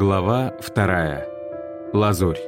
Глава вторая. Лазурь.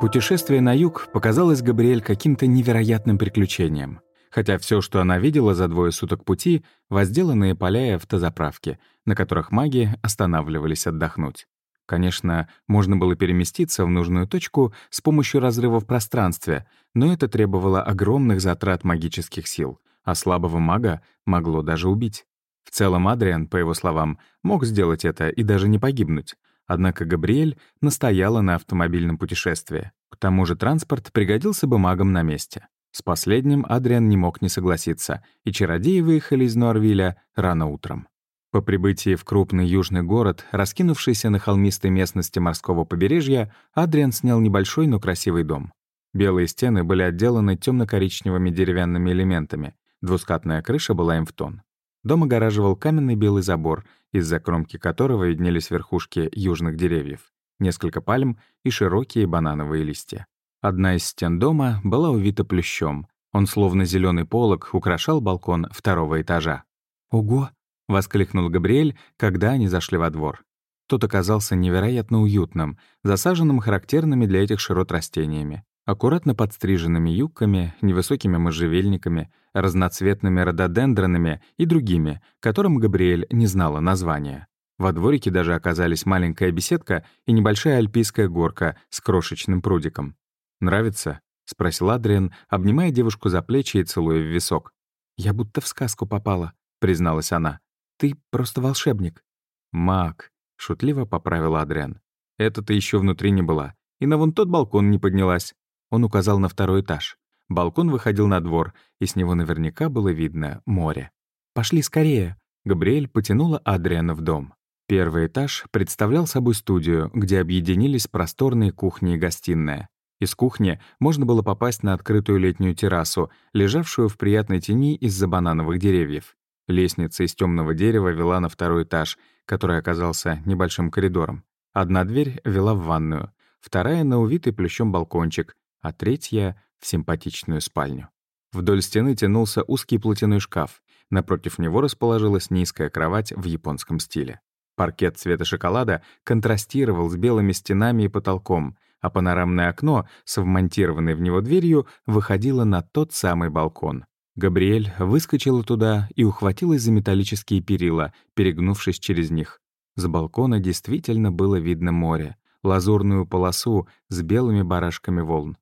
Путешествие на юг показалось Габриэль каким-то невероятным приключением. Хотя все, что она видела за двое суток пути, возделанные поля и автозаправки, на которых маги останавливались отдохнуть. Конечно, можно было переместиться в нужную точку с помощью разрыва в пространстве, но это требовало огромных затрат магических сил, а слабого мага могло даже убить. В целом Адриан, по его словам, мог сделать это и даже не погибнуть. Однако Габриэль настояла на автомобильном путешествии. К тому же транспорт пригодился бы магам на месте. С последним Адриан не мог не согласиться, и чародеи выехали из Нуарвиля рано утром. По прибытии в крупный южный город, раскинувшийся на холмистой местности морского побережья, Адриан снял небольшой, но красивый дом. Белые стены были отделаны темно-коричневыми деревянными элементами, двускатная крыша была им в тон. Дом огораживал каменный белый забор, из-за кромки которого виднелись верхушки южных деревьев, несколько пальм и широкие банановые листья. Одна из стен дома была увита плющом. Он, словно зеленый полог, украшал балкон второго этажа. «Ого!» — воскликнул Габриэль, когда они зашли во двор. Тот оказался невероятно уютным, засаженным характерными для этих широт растениями аккуратно подстриженными юбками, невысокими можжевельниками, разноцветными рододендронами и другими, которым Габриэль не знала названия. Во дворике даже оказались маленькая беседка и небольшая альпийская горка с крошечным прудиком. «Нравится?» — спросил Адриан, обнимая девушку за плечи и целуя в висок. «Я будто в сказку попала», — призналась она. «Ты просто волшебник». «Маг», — шутливо поправил Адриан. «Это-то еще внутри не была, и на вон тот балкон не поднялась. Он указал на второй этаж. Балкон выходил на двор, и с него наверняка было видно море. «Пошли скорее!» Габриэль потянула Адриана в дом. Первый этаж представлял собой студию, где объединились просторные кухни и гостиная. Из кухни можно было попасть на открытую летнюю террасу, лежавшую в приятной тени из-за банановых деревьев. Лестница из темного дерева вела на второй этаж, который оказался небольшим коридором. Одна дверь вела в ванную, вторая — на увитый плющом балкончик, а третья — в симпатичную спальню. Вдоль стены тянулся узкий платяной шкаф. Напротив него расположилась низкая кровать в японском стиле. Паркет цвета шоколада контрастировал с белыми стенами и потолком, а панорамное окно с вмонтированной в него дверью выходило на тот самый балкон. Габриэль выскочила туда и ухватилась за металлические перила, перегнувшись через них. С балкона действительно было видно море, лазурную полосу с белыми барашками волн.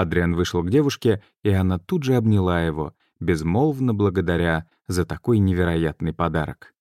Адриан вышел к девушке, и она тут же обняла его, безмолвно благодаря за такой невероятный подарок.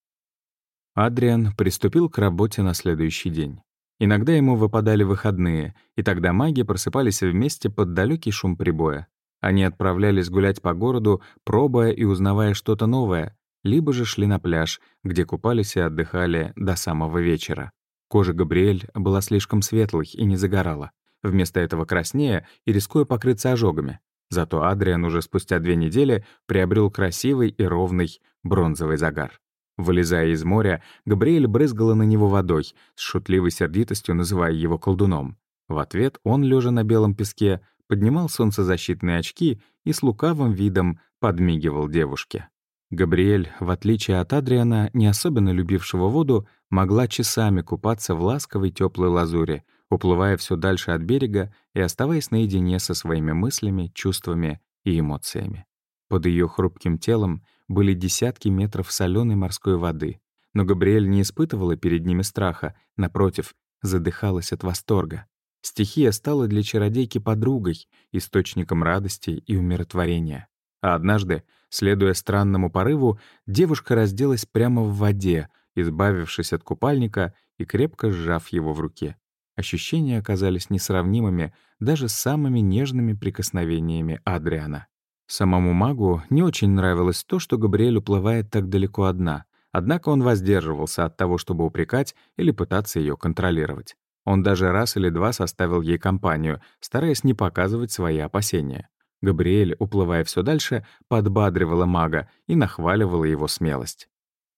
Адриан приступил к работе на следующий день. Иногда ему выпадали выходные, и тогда маги просыпались вместе под далекий шум прибоя. Они отправлялись гулять по городу, пробуя и узнавая что-то новое, либо же шли на пляж, где купались и отдыхали до самого вечера. Кожа Габриэль была слишком светлой и не загорала вместо этого краснея и рискуя покрыться ожогами. Зато Адриан уже спустя две недели приобрел красивый и ровный бронзовый загар. Вылезая из моря, Габриэль брызгала на него водой, с шутливой сердитостью называя его колдуном. В ответ он, лежа на белом песке, поднимал солнцезащитные очки и с лукавым видом подмигивал девушке. Габриэль, в отличие от Адриана, не особенно любившего воду, могла часами купаться в ласковой теплой лазури, уплывая все дальше от берега и оставаясь наедине со своими мыслями, чувствами и эмоциями. Под ее хрупким телом были десятки метров соленой морской воды, но Габриэль не испытывала перед ними страха, напротив, задыхалась от восторга. Стихия стала для чародейки подругой, источником радости и умиротворения. А однажды, следуя странному порыву, девушка разделась прямо в воде, избавившись от купальника и крепко сжав его в руке. Ощущения оказались несравнимыми даже с самыми нежными прикосновениями Адриана. Самому магу не очень нравилось то, что Габриэль уплывает так далеко одна, однако он воздерживался от того, чтобы упрекать или пытаться ее контролировать. Он даже раз или два составил ей компанию, стараясь не показывать свои опасения. Габриэль, уплывая все дальше, подбадривала мага и нахваливала его смелость.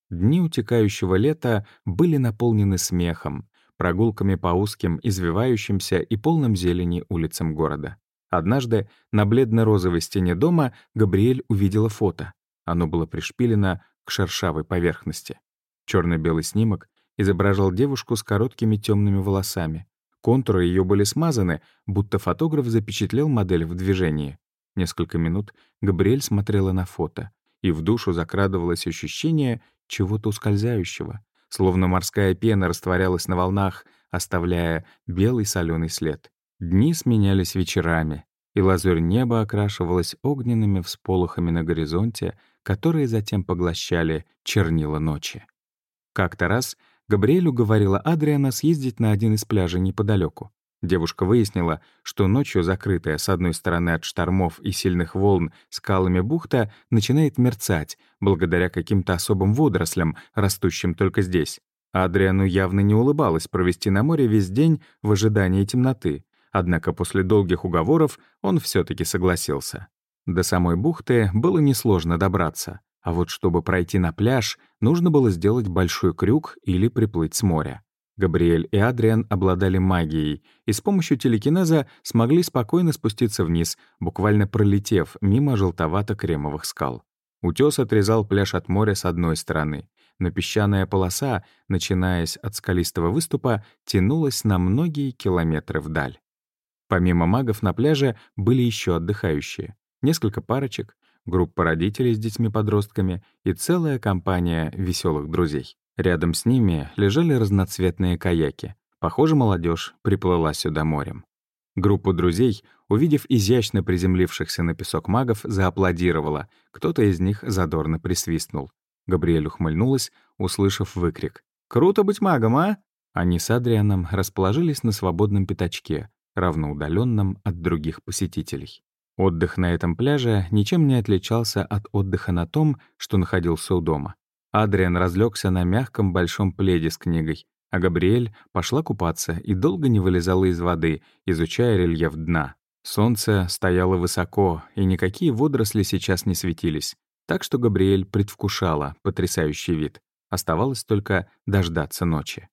Дни утекающего лета были наполнены смехом, прогулками по узким, извивающимся и полным зелени улицам города. Однажды на бледно-розовой стене дома Габриэль увидела фото. Оно было пришпилено к шершавой поверхности. черно белый снимок изображал девушку с короткими темными волосами. Контуры ее были смазаны, будто фотограф запечатлел модель в движении. Несколько минут Габриэль смотрела на фото, и в душу закрадывалось ощущение чего-то ускользающего, словно морская пена растворялась на волнах, оставляя белый соленый след. Дни сменялись вечерами, и лазурь неба окрашивалась огненными всполохами на горизонте, которые затем поглощали чернила ночи. Как-то раз Габриэль уговорила Адриана съездить на один из пляжей неподалеку. Девушка выяснила, что ночью закрытая с одной стороны от штормов и сильных волн скалами бухта начинает мерцать благодаря каким-то особым водорослям, растущим только здесь. Адриану явно не улыбалось провести на море весь день в ожидании темноты, однако после долгих уговоров он все таки согласился. До самой бухты было несложно добраться, а вот чтобы пройти на пляж, нужно было сделать большой крюк или приплыть с моря. Габриэль и Адриан обладали магией и с помощью телекинеза смогли спокойно спуститься вниз, буквально пролетев мимо желтовато-кремовых скал. Утес отрезал пляж от моря с одной стороны, но песчаная полоса, начинаясь от скалистого выступа, тянулась на многие километры вдаль. Помимо магов на пляже были еще отдыхающие несколько парочек, группа родителей с детьми-подростками и целая компания веселых друзей. Рядом с ними лежали разноцветные каяки. Похоже, молодежь приплыла сюда морем. Группа друзей, увидев изящно приземлившихся на песок магов, зааплодировала. Кто-то из них задорно присвистнул. Габриэль ухмыльнулась, услышав выкрик. «Круто быть магом, а?» Они с Адрианом расположились на свободном пятачке, равноудаленном от других посетителей. Отдых на этом пляже ничем не отличался от отдыха на том, что находился у дома. Адриан разлегся на мягком большом пледе с книгой, а Габриэль пошла купаться и долго не вылезала из воды, изучая рельеф дна. Солнце стояло высоко, и никакие водоросли сейчас не светились, так что Габриэль предвкушала потрясающий вид. Оставалось только дождаться ночи.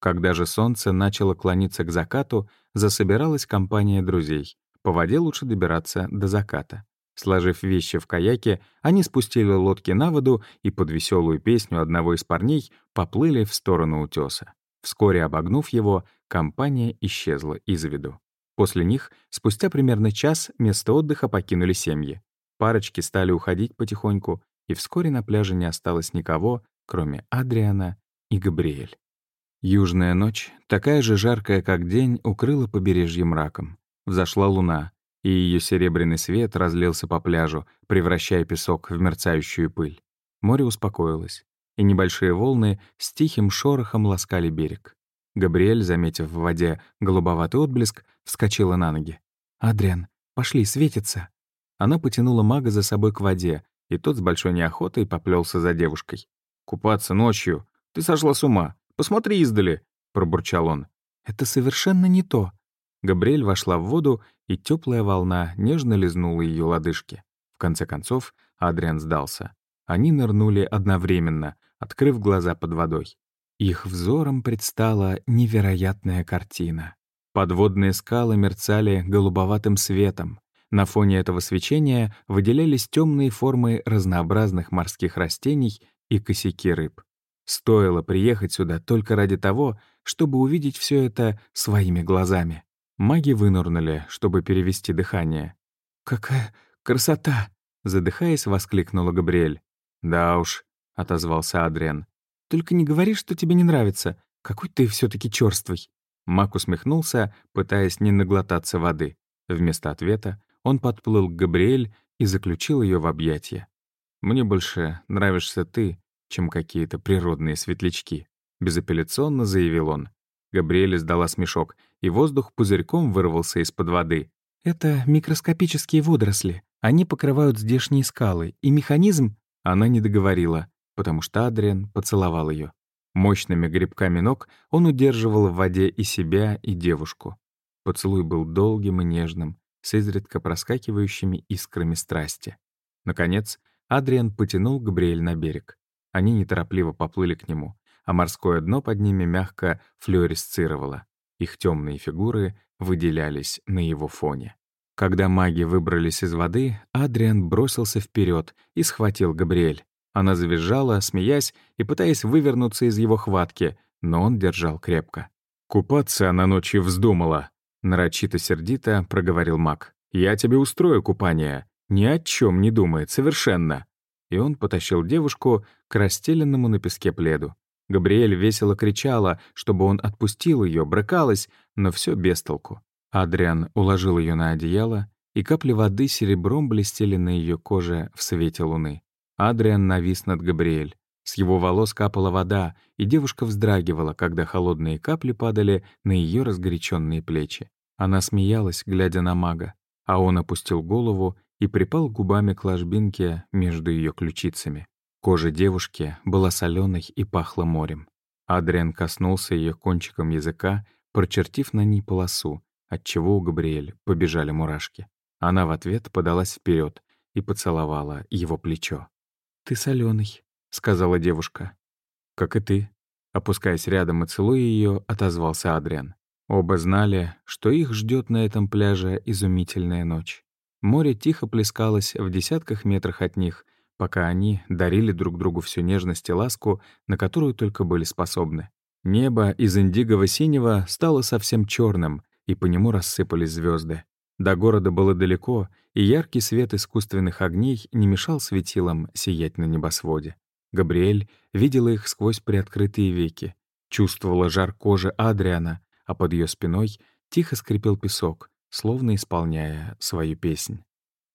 Когда же солнце начало клониться к закату, засобиралась компания друзей. По воде лучше добираться до заката. Сложив вещи в каяке, они спустили лодки на воду и под веселую песню одного из парней поплыли в сторону утеса. Вскоре обогнув его, компания исчезла из виду. После них, спустя примерно час, место отдыха покинули семьи. Парочки стали уходить потихоньку, и вскоре на пляже не осталось никого, кроме Адриана и Габриэль. Южная ночь, такая же жаркая, как день, укрыла побережье мраком. Взошла луна, и ее серебряный свет разлился по пляжу, превращая песок в мерцающую пыль. Море успокоилось, и небольшие волны с тихим шорохом ласкали берег. Габриэль, заметив в воде голубоватый отблеск, вскочила на ноги. «Адриан, пошли, светится!» Она потянула мага за собой к воде, и тот с большой неохотой поплелся за девушкой. «Купаться ночью? Ты сошла с ума! Посмотри издали!» — пробурчал он. «Это совершенно не то», Габриэль вошла в воду, и теплая волна нежно лизнула ее лодыжки. В конце концов, Адриан сдался. Они нырнули одновременно, открыв глаза под водой. Их взором предстала невероятная картина. Подводные скалы мерцали голубоватым светом. На фоне этого свечения выделялись темные формы разнообразных морских растений и косяки рыб. Стоило приехать сюда только ради того, чтобы увидеть все это своими глазами. Маги вынырнули, чтобы перевести дыхание. «Какая красота!» — задыхаясь, воскликнула Габриэль. «Да уж», — отозвался Адриан. «Только не говори, что тебе не нравится. Какой ты все таки черствый. Мак усмехнулся, пытаясь не наглотаться воды. Вместо ответа он подплыл к Габриэль и заключил ее в объятия. «Мне больше нравишься ты, чем какие-то природные светлячки», — безапелляционно заявил он. Габриэль издала смешок, и воздух пузырьком вырвался из-под воды. «Это микроскопические водоросли. Они покрывают здешние скалы, и механизм...» Она не договорила, потому что Адриан поцеловал ее. Мощными грибками ног он удерживал в воде и себя, и девушку. Поцелуй был долгим и нежным, с изредка проскакивающими искрами страсти. Наконец, Адриан потянул Габриэль на берег. Они неторопливо поплыли к нему а морское дно под ними мягко флюоресцировало. Их темные фигуры выделялись на его фоне. Когда маги выбрались из воды, Адриан бросился вперед и схватил Габриэль. Она завизжала, смеясь и пытаясь вывернуться из его хватки, но он держал крепко. «Купаться она ночью вздумала», — нарочито сердито проговорил маг. «Я тебе устрою купание. Ни о чем не думает, совершенно». И он потащил девушку к расстеленному на песке пледу. Габриэль весело кричала, чтобы он отпустил ее, брыкалась, но все без толку. Адриан уложил ее на одеяло, и капли воды серебром блестели на ее коже в свете луны. Адриан навис над Габриэль. С его волос капала вода, и девушка вздрагивала, когда холодные капли падали на ее разгоряченные плечи. Она смеялась, глядя на мага, а он опустил голову и припал губами к ложбинке между ее ключицами. Кожа девушки была соленой и пахла морем. Адриан коснулся ее кончиком языка, прочертив на ней полосу, отчего у Габриэль побежали мурашки. Она в ответ подалась вперед и поцеловала его плечо. «Ты соленый, — сказала девушка. «Как и ты». Опускаясь рядом и целуя ее, отозвался Адриан. Оба знали, что их ждет на этом пляже изумительная ночь. Море тихо плескалось в десятках метрах от них, пока они дарили друг другу всю нежность и ласку, на которую только были способны. Небо из индиго-синего стало совсем черным, и по нему рассыпались звезды. До города было далеко, и яркий свет искусственных огней не мешал светилам сиять на небосводе. Габриэль видела их сквозь приоткрытые веки, чувствовала жар кожи Адриана, а под ее спиной тихо скрипел песок, словно исполняя свою песнь.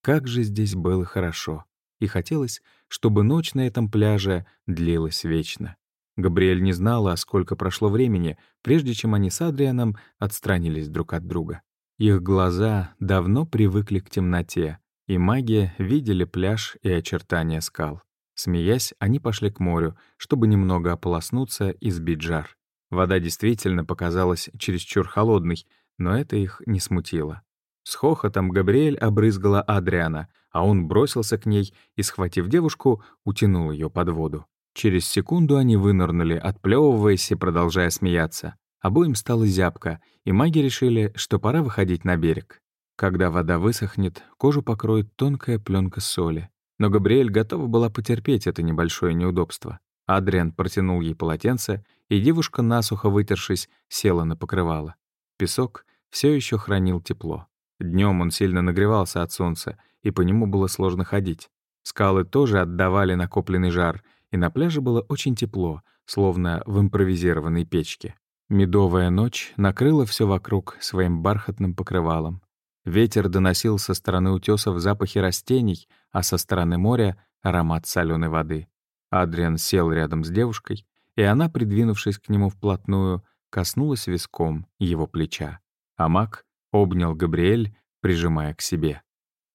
Как же здесь было хорошо, и хотелось, чтобы ночь на этом пляже длилась вечно. Габриэль не знала, сколько прошло времени, прежде чем они с Адрианом отстранились друг от друга. Их глаза давно привыкли к темноте, и маги видели пляж и очертания скал. Смеясь, они пошли к морю, чтобы немного ополоснуться и сбить жар. Вода действительно показалась чересчур холодной, но это их не смутило. С хохотом Габриэль обрызгала Адриана, а он бросился к ней и, схватив девушку, утянул ее под воду. Через секунду они вынырнули, отплевываясь и продолжая смеяться. Обоим стало зябко, и маги решили, что пора выходить на берег. Когда вода высохнет, кожу покроет тонкая пленка соли. Но Габриэль готова была потерпеть это небольшое неудобство. Адриан протянул ей полотенце, и девушка, насухо вытершись, села на покрывало. Песок все еще хранил тепло. Днем он сильно нагревался от солнца, и по нему было сложно ходить. Скалы тоже отдавали накопленный жар, и на пляже было очень тепло, словно в импровизированной печке. Медовая ночь накрыла все вокруг своим бархатным покрывалом. Ветер доносил со стороны утесов запахи растений, а со стороны моря — аромат соленой воды. Адриан сел рядом с девушкой, и она, придвинувшись к нему вплотную, коснулась виском его плеча. А маг обнял Габриэль, прижимая к себе.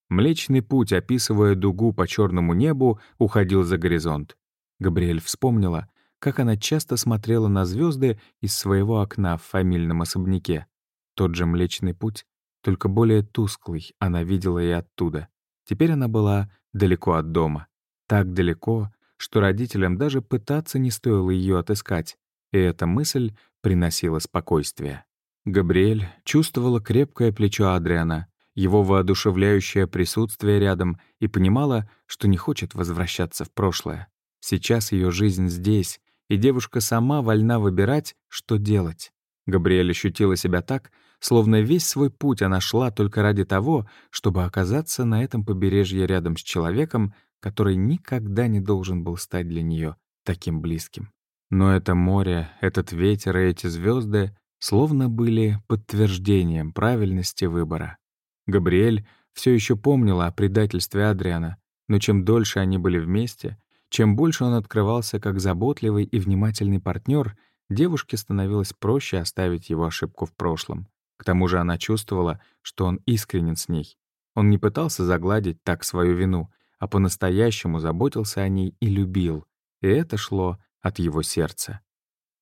Млечный путь, описывая дугу по черному небу, уходил за горизонт. Габриэль вспомнила, как она часто смотрела на звезды из своего окна в фамильном особняке. Тот же Млечный путь только более тусклый она видела и оттуда. Теперь она была далеко от дома. Так далеко, что родителям даже пытаться не стоило ее отыскать, и эта мысль приносила спокойствие. Габриэль чувствовала крепкое плечо Адриана, его воодушевляющее присутствие рядом и понимала, что не хочет возвращаться в прошлое. Сейчас ее жизнь здесь, и девушка сама вольна выбирать, что делать. Габриэль ощутила себя так, словно весь свой путь она шла только ради того, чтобы оказаться на этом побережье рядом с человеком, который никогда не должен был стать для нее таким близким. Но это море, этот ветер и эти звезды словно были подтверждением правильности выбора. Габриэль все еще помнила о предательстве Адриана, но чем дольше они были вместе, чем больше он открывался как заботливый и внимательный партнер, девушке становилось проще оставить его ошибку в прошлом. К тому же она чувствовала, что он искренен с ней. Он не пытался загладить так свою вину, а по-настоящему заботился о ней и любил, и это шло от его сердца.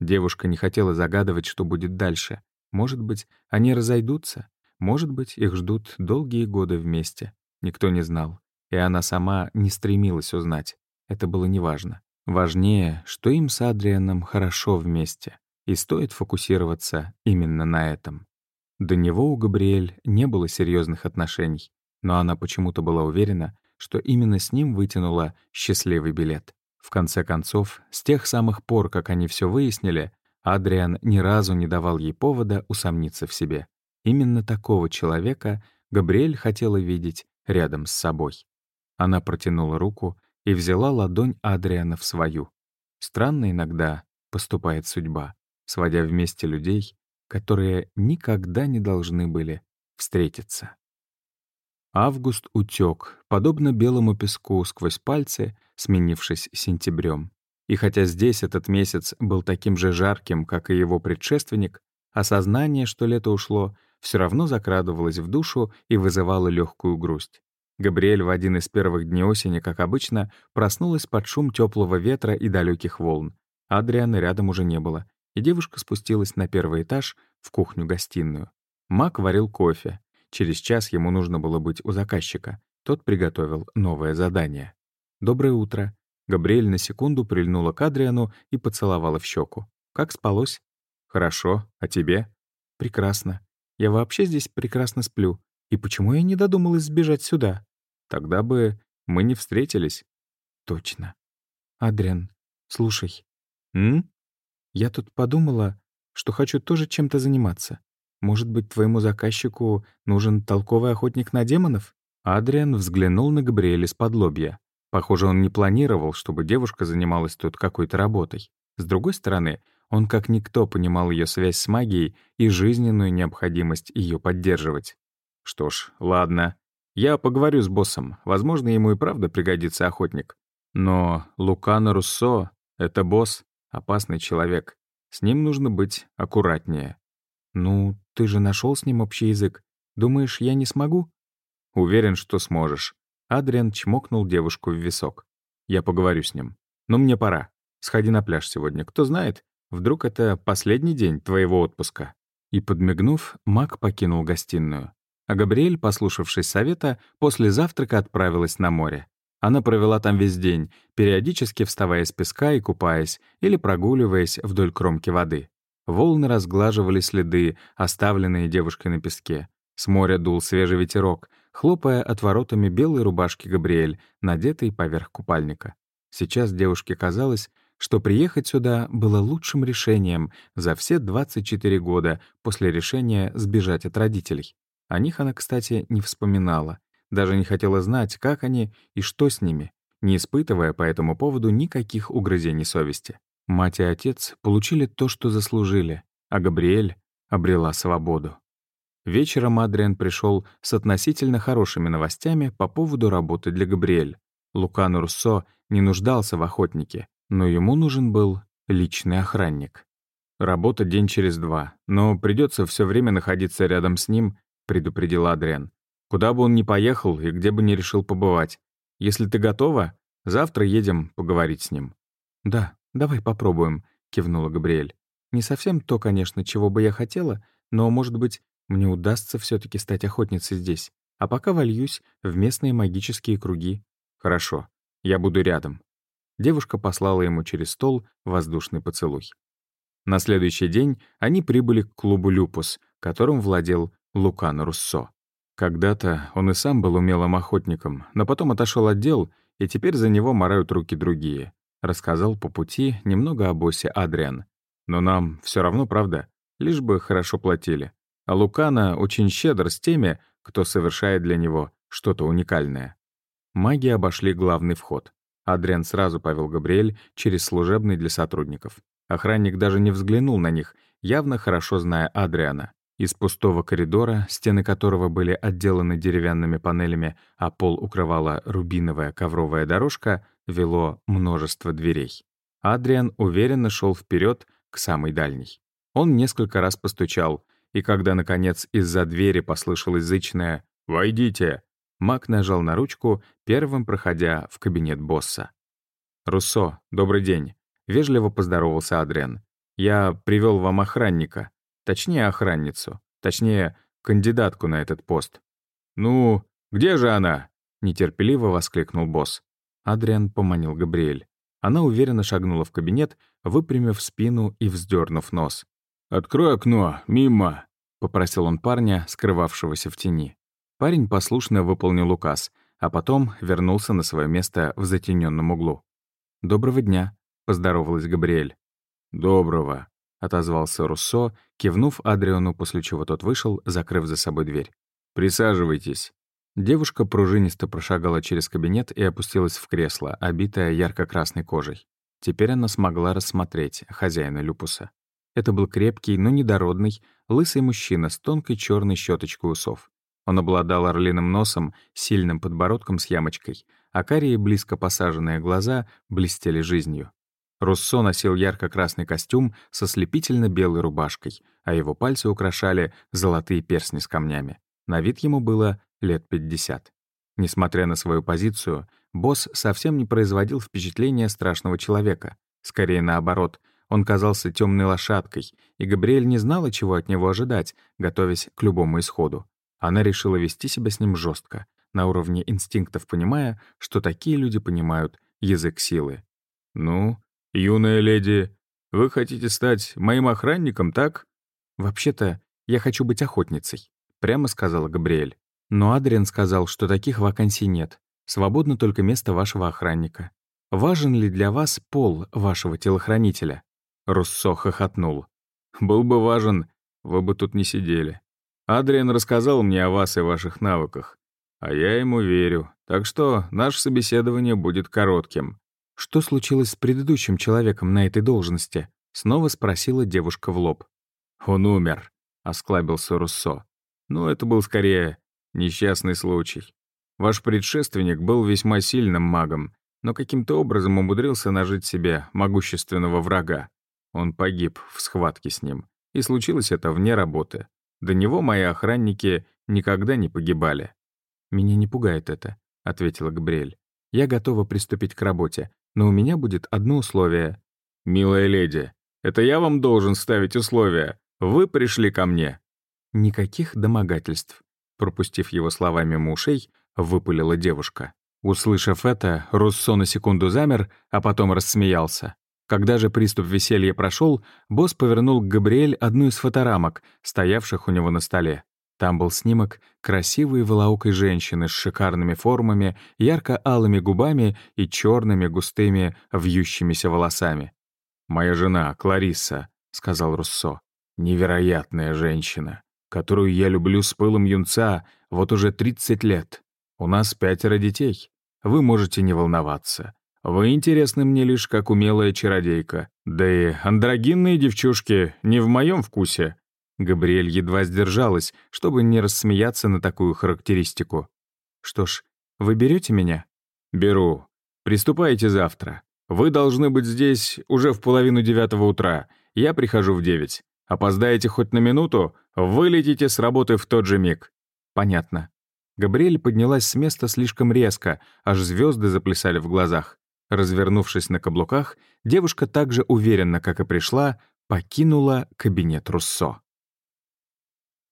Девушка не хотела загадывать, что будет дальше. Может быть, они разойдутся, может быть, их ждут долгие годы вместе. Никто не знал, и она сама не стремилась узнать. Это было неважно. Важнее, что им с Адрианом хорошо вместе, и стоит фокусироваться именно на этом. До него у Габриэль не было серьезных отношений, но она почему-то была уверена, что именно с ним вытянула счастливый билет. В конце концов, с тех самых пор, как они все выяснили, Адриан ни разу не давал ей повода усомниться в себе. Именно такого человека Габриэль хотела видеть рядом с собой. Она протянула руку и взяла ладонь Адриана в свою. Странно иногда поступает судьба, сводя вместе людей, которые никогда не должны были встретиться. Август утек, подобно белому песку сквозь пальцы, сменившись сентябрем. И хотя здесь этот месяц был таким же жарким, как и его предшественник, осознание, что лето ушло, все равно закрадывалось в душу и вызывало легкую грусть. Габриэль в один из первых дней осени, как обычно, проснулась под шум теплого ветра и далеких волн. Адриана рядом уже не было, и девушка спустилась на первый этаж в кухню-гостиную. Мак варил кофе. Через час ему нужно было быть у заказчика. Тот приготовил новое задание. «Доброе утро», Габриэль на секунду прильнула к Адриану и поцеловала в щеку. «Как спалось?» «Хорошо. А тебе?» «Прекрасно. Я вообще здесь прекрасно сплю. И почему я не додумалась сбежать сюда?» «Тогда бы мы не встретились». «Точно. Адриан, слушай». «М?» «Я тут подумала, что хочу тоже чем-то заниматься. Может быть, твоему заказчику нужен толковый охотник на демонов?» Адриан взглянул на Габриэля с подлобья. Похоже, он не планировал, чтобы девушка занималась тут какой-то работой. С другой стороны, он как никто понимал ее связь с магией и жизненную необходимость ее поддерживать. Что ж, ладно. Я поговорю с боссом. Возможно, ему и правда пригодится охотник. Но Лукано Руссо — это босс, опасный человек. С ним нужно быть аккуратнее. «Ну, ты же нашел с ним общий язык. Думаешь, я не смогу?» «Уверен, что сможешь. Адриан чмокнул девушку в висок. «Я поговорю с ним. Но мне пора. Сходи на пляж сегодня. Кто знает, вдруг это последний день твоего отпуска». И, подмигнув, маг покинул гостиную. А Габриэль, послушавшись совета, после завтрака отправилась на море. Она провела там весь день, периодически вставая с песка и купаясь, или прогуливаясь вдоль кромки воды. Волны разглаживали следы, оставленные девушкой на песке. С моря дул свежий ветерок, хлопая отворотами белой рубашки Габриэль, надетой поверх купальника. Сейчас девушке казалось, что приехать сюда было лучшим решением за все 24 года после решения сбежать от родителей. О них она, кстати, не вспоминала, даже не хотела знать, как они и что с ними, не испытывая по этому поводу никаких угрызений совести. Мать и отец получили то, что заслужили, а Габриэль обрела свободу. Вечером Адриан пришел с относительно хорошими новостями по поводу работы для Габриэль. Лукан Руссо не нуждался в охотнике, но ему нужен был личный охранник. «Работа день через два, но придется все время находиться рядом с ним», — предупредил Адриан. «Куда бы он ни поехал и где бы ни решил побывать. Если ты готова, завтра едем поговорить с ним». «Да, давай попробуем», — кивнула Габриэль. «Не совсем то, конечно, чего бы я хотела, но, может быть, мне удастся все таки стать охотницей здесь, а пока вольюсь в местные магические круги. Хорошо, я буду рядом. Девушка послала ему через стол воздушный поцелуй. На следующий день они прибыли к клубу «Люпус», которым владел Лукан Руссо. Когда-то он и сам был умелым охотником, но потом отошел от дел, и теперь за него морают руки другие. Рассказал по пути немного о боссе Адриан. Но нам все равно, правда, лишь бы хорошо платили а Лукана очень щедр с теми, кто совершает для него что-то уникальное. Маги обошли главный вход. Адриан сразу повел Габриэль через служебный для сотрудников. Охранник даже не взглянул на них, явно хорошо зная Адриана. Из пустого коридора, стены которого были отделаны деревянными панелями, а пол укрывала рубиновая ковровая дорожка, вело множество дверей. Адриан уверенно шел вперед к самой дальней. Он несколько раз постучал, и когда, наконец, из-за двери послышалось зычное «Войдите!», Мак нажал на ручку, первым проходя в кабинет босса. «Руссо, добрый день», — вежливо поздоровался Адриан. «Я привел вам охранника, точнее, охранницу, точнее, кандидатку на этот пост». «Ну, где же она?» — нетерпеливо воскликнул босс. Адриан поманил Габриэль. Она уверенно шагнула в кабинет, выпрямив спину и вздернув нос. «Открой окно, мимо!» — попросил он парня, скрывавшегося в тени. Парень послушно выполнил указ, а потом вернулся на свое место в затененном углу. «Доброго дня», — поздоровалась Габриэль. «Доброго». — отозвался Руссо, кивнув Адриану, после чего тот вышел, закрыв за собой дверь. «Присаживайтесь». Девушка пружинисто прошагала через кабинет и опустилась в кресло, обитое ярко-красной кожей. Теперь она смогла рассмотреть хозяина люпуса. Это был крепкий, но недородный, лысый мужчина с тонкой черной щеточкой усов. Он обладал орлиным носом, сильным подбородком с ямочкой, а карие близко посаженные глаза блестели жизнью. Руссо носил ярко-красный костюм со слепительно-белой рубашкой, а его пальцы украшали золотые перстни с камнями. На вид ему было лет 50. Несмотря на свою позицию, босс совсем не производил впечатления страшного человека. Скорее наоборот, он казался темной лошадкой, и Габриэль не знала, чего от него ожидать, готовясь к любому исходу. Она решила вести себя с ним жестко, на уровне инстинктов понимая, что такие люди понимают язык силы. «Ну, юная леди, вы хотите стать моим охранником, так?» «Вообще-то, я хочу быть охотницей», — прямо сказала Габриэль. Но Адриан сказал, что таких вакансий нет. Свободно только место вашего охранника. Важен ли для вас пол вашего телохранителя?» Руссо хохотнул. «Был бы важен, вы бы тут не сидели. Адриан рассказал мне о вас и ваших навыках. А я ему верю, так что наше собеседование будет коротким. «Что случилось с предыдущим человеком на этой должности?» — снова спросила девушка в лоб. «Он умер», — осклабился Руссо. «Ну, это был скорее несчастный случай. Ваш предшественник был весьма сильным магом, но каким-то образом умудрился нажить себе могущественного врага. Он погиб в схватке с ним, и случилось это вне работы. До него мои охранники никогда не погибали. «Меня не пугает это», — ответила Габриэль. «Я готова приступить к работе, но у меня будет одно условие». «Милая леди, это я вам должен ставить условия. Вы пришли ко мне». «Никаких домогательств», — пропустив его слова мимо ушей, выпалила девушка. Услышав это, Руссо на секунду замер, а потом рассмеялся. Когда же приступ веселья прошел, босс повернул к Габриэль одну из фоторамок, стоявших у него на столе. Там был снимок красивой волоокой женщины с шикарными формами, ярко-алыми губами и черными густыми вьющимися волосами. «Моя жена, Кларисса», — сказал Руссо, — «невероятная женщина, которую я люблю с пылом юнца вот уже 30 лет. У нас пятеро детей. Вы можете не волноваться. Вы интересны мне лишь как умелая чародейка. Да и андрогинные девчушки не в моем вкусе. Габриэль едва сдержалась, чтобы не рассмеяться на такую характеристику. «Что ж, вы берете меня?» «Беру. Приступайте завтра. Вы должны быть здесь уже в половину девятого утра. Я прихожу в девять. Опоздаете хоть на минуту, вылетите с работы в тот же миг». «Понятно». Габриэль поднялась с места слишком резко, аж звезды заплясали в глазах. Развернувшись на каблуках, девушка так же уверенно, как и пришла, покинула кабинет Руссо.